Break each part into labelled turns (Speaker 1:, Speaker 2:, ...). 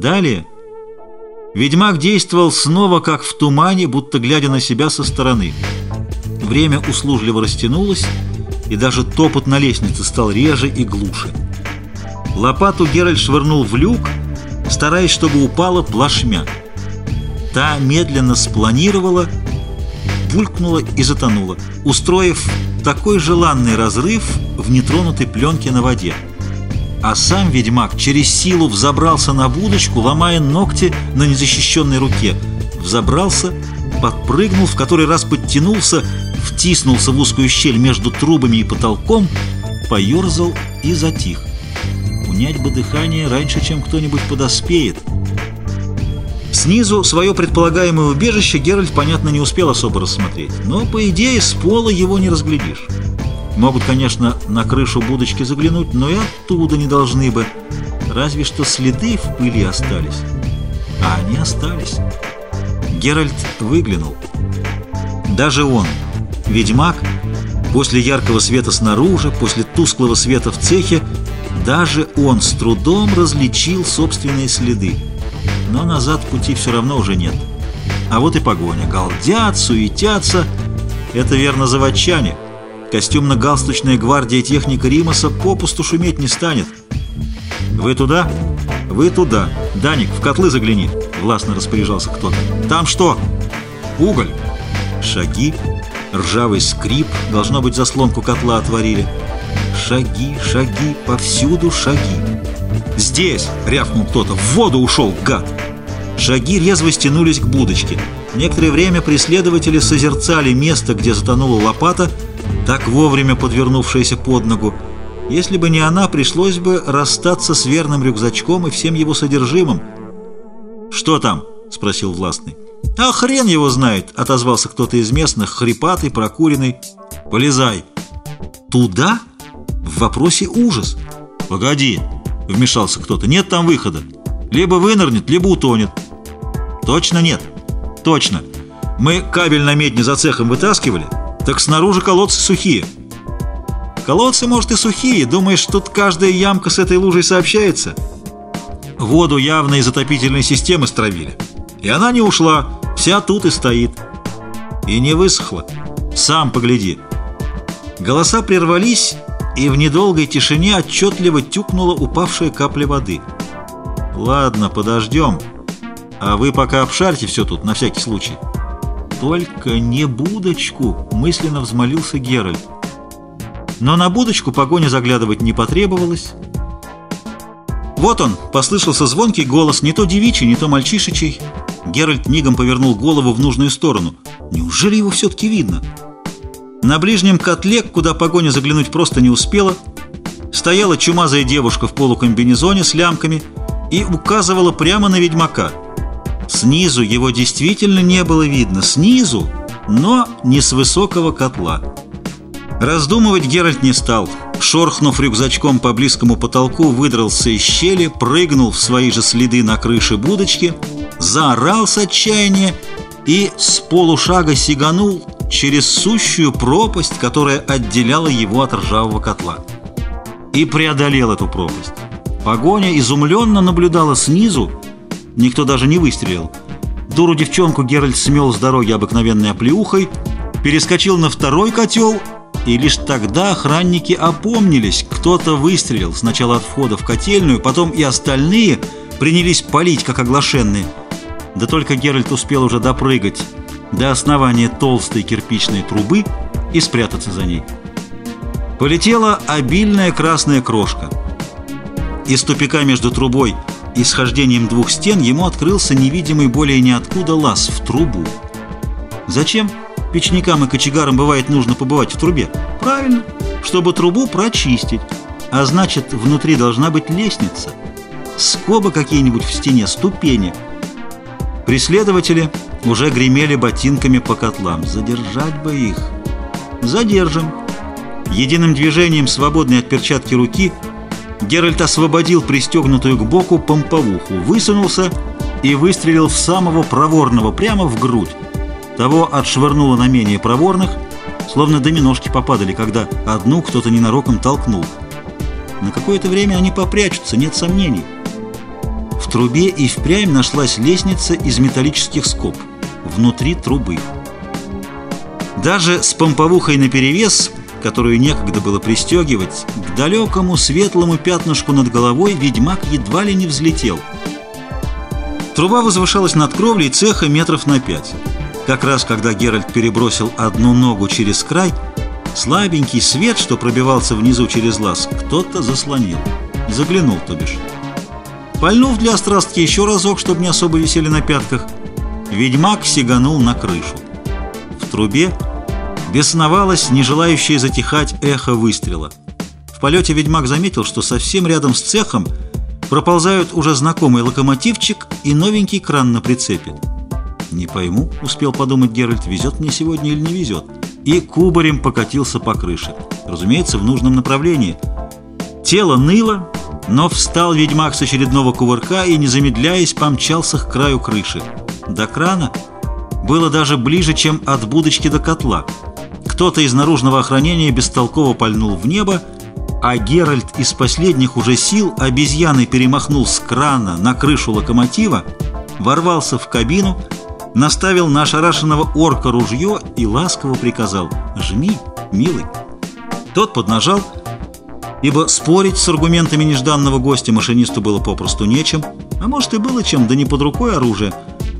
Speaker 1: Далее ведьмак действовал снова как в тумане, будто глядя на себя со стороны. Время услужливо растянулось, и даже топот на лестнице стал реже и глуше. Лопату Геральт швырнул в люк, стараясь, чтобы упала плашмя. Та медленно спланировала, булькнула и затонула, устроив такой желанный разрыв в нетронутой пленке на воде. А сам ведьмак через силу взобрался на будочку, ломая ногти на незащищенной руке. Взобрался, подпрыгнул, в который раз подтянулся, втиснулся в узкую щель между трубами и потолком, поерзал и затих. Унять бы дыхание раньше, чем кто-нибудь подоспеет. Снизу свое предполагаемое убежище Геральт, понятно, не успел особо рассмотреть, но, по идее, с пола его не разглядишь. Могут, конечно, на крышу будочки заглянуть, но и оттуда не должны бы. Разве что следы в пыли остались. А они остались. Геральт выглянул. Даже он, ведьмак, после яркого света снаружи, после тусклого света в цехе, даже он с трудом различил собственные следы. Но назад пути все равно уже нет. А вот и погоня. Галдят, суетятся. Это верно заводчане. Костюмно-галстучная гвардия техника Римаса попусту шуметь не станет. «Вы туда? Вы туда. Даник, в котлы загляни!» Властно распоряжался кто-то. «Там что? Уголь!» Шаги, ржавый скрип, должно быть, заслонку котла отворили. Шаги, шаги, повсюду шаги. «Здесь!» — рявкнул кто-то. «В воду ушел, гад!» Шаги резво стянулись к будочке. Некоторое время преследователи созерцали место, где затонула лопата, так вовремя подвернувшаяся под ногу. Если бы не она, пришлось бы расстаться с верным рюкзачком и всем его содержимым. «Что там?» — спросил властный. «А хрен его знает!» — отозвался кто-то из местных, хрипатый, прокуренный. «Полезай!» «Туда?» В вопросе ужас. «Погоди!» — вмешался кто-то. «Нет там выхода. Либо вынырнет, либо утонет». «Точно нет?» «Точно. Мы кабель на медне за цехом вытаскивали, так снаружи колодцы сухие». «Колодцы, может, и сухие. Думаешь, тут каждая ямка с этой лужей сообщается?» Воду явно из отопительной системы стравили. И она не ушла, вся тут и стоит. И не высохла. Сам погляди. Голоса прервались, и в недолгой тишине отчетливо тюкнула упавшая капля воды. «Ладно, подождем. А вы пока обшарьте все тут, на всякий случай». «Только не будочку!» — мысленно взмолился Геральт. Но на будочку погоня заглядывать не потребовалось. Вот он, послышался звонкий голос, не то девичий, не то мальчишечий. Геральт мигом повернул голову в нужную сторону. Неужели его все-таки видно? На ближнем котле, куда погоня заглянуть просто не успела, стояла чумазая девушка в полукомбинезоне с лямками и указывала прямо на ведьмака. Снизу его действительно не было видно, снизу, но не с высокого котла. Раздумывать Геральт не стал. Шорхнув рюкзачком по близкому потолку, выдрался из щели, прыгнул в свои же следы на крыше будочки, заорал с отчаяния и с полушага сиганул через сущую пропасть, которая отделяла его от ржавого котла. И преодолел эту пропасть. Погоня изумленно наблюдала снизу, никто даже не выстрелил. Дуру девчонку Геральт смел с дороги обыкновенной оплеухой, перескочил на второй котел, и лишь тогда охранники опомнились. Кто-то выстрелил сначала от входа в котельную, потом и остальные принялись палить, как оглашенные. Да только Геральт успел уже допрыгать до основания толстой кирпичной трубы и спрятаться за ней. Полетела обильная красная крошка. Из тупика между трубой и схождением двух стен ему открылся невидимый более ниоткуда лаз в трубу. Зачем печникам и кочегарам бывает нужно побывать в трубе? Правильно, чтобы трубу прочистить. А значит, внутри должна быть лестница. Скобы какие-нибудь в стене, ступени. Преследователи уже гремели ботинками по котлам. Задержать бы их. Задержим. Единым движением, свободной от перчатки руки, Геральт освободил пристегнутую к боку помповуху, высунулся и выстрелил в самого проворного прямо в грудь. Того отшвырнуло на менее проворных, словно доминошки попадали, когда одну кто-то ненароком толкнул. На какое-то время они попрячутся, нет сомнений трубе и впрямь нашлась лестница из металлических скоб внутри трубы. Даже с помповухой наперевес, которую некогда было пристегивать, к далекому светлому пятнышку над головой ведьмак едва ли не взлетел. Труба возвышалась над кровлей цеха метров на пять. Как раз когда Геральт перебросил одну ногу через край, слабенький свет, что пробивался внизу через лаз, кто-то заслонил. Заглянул, то бишь. Пальнув для острастки еще разок, чтобы не особо висели на пятках, ведьмак сиганул на крышу. В трубе бесновалось не желающее затихать эхо выстрела. В полете ведьмак заметил, что совсем рядом с цехом проползают уже знакомый локомотивчик и новенький кран на прицепе. «Не пойму», — успел подумать Геральт, — «везет мне сегодня или не везет?» И кубарем покатился по крыше. Разумеется, в нужном направлении. Тело ныло, но встал ведьмак с очередного кувырка и, не замедляясь, помчался к краю крыши. До крана было даже ближе, чем от будочки до котла. Кто-то из наружного охранения бестолково пальнул в небо, а Геральт из последних уже сил обезьяной перемахнул с крана на крышу локомотива, ворвался в кабину, наставил на ошарашенного орка ружье и ласково приказал «Жми, милый». Тот поднажал, ибо спорить с аргументами нежданного гостя машинисту было попросту нечем, а может и было чем, да не под рукой оружие,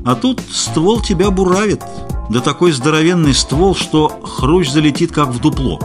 Speaker 1: а тут ствол тебя буравит, да такой здоровенный ствол, что хрущ залетит как в дупло.